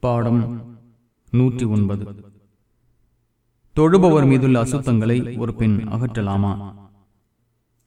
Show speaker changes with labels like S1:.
S1: பாடம் நூற்றி ஒன்பது. தொழுபவர் மீதுள்ள அசுத்தங்களை ஒரு பெண் அகற்றலாமா?